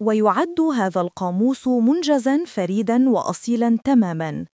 ويعد هذا القاموس منجزاً فريداً وأصيلاً تماماً.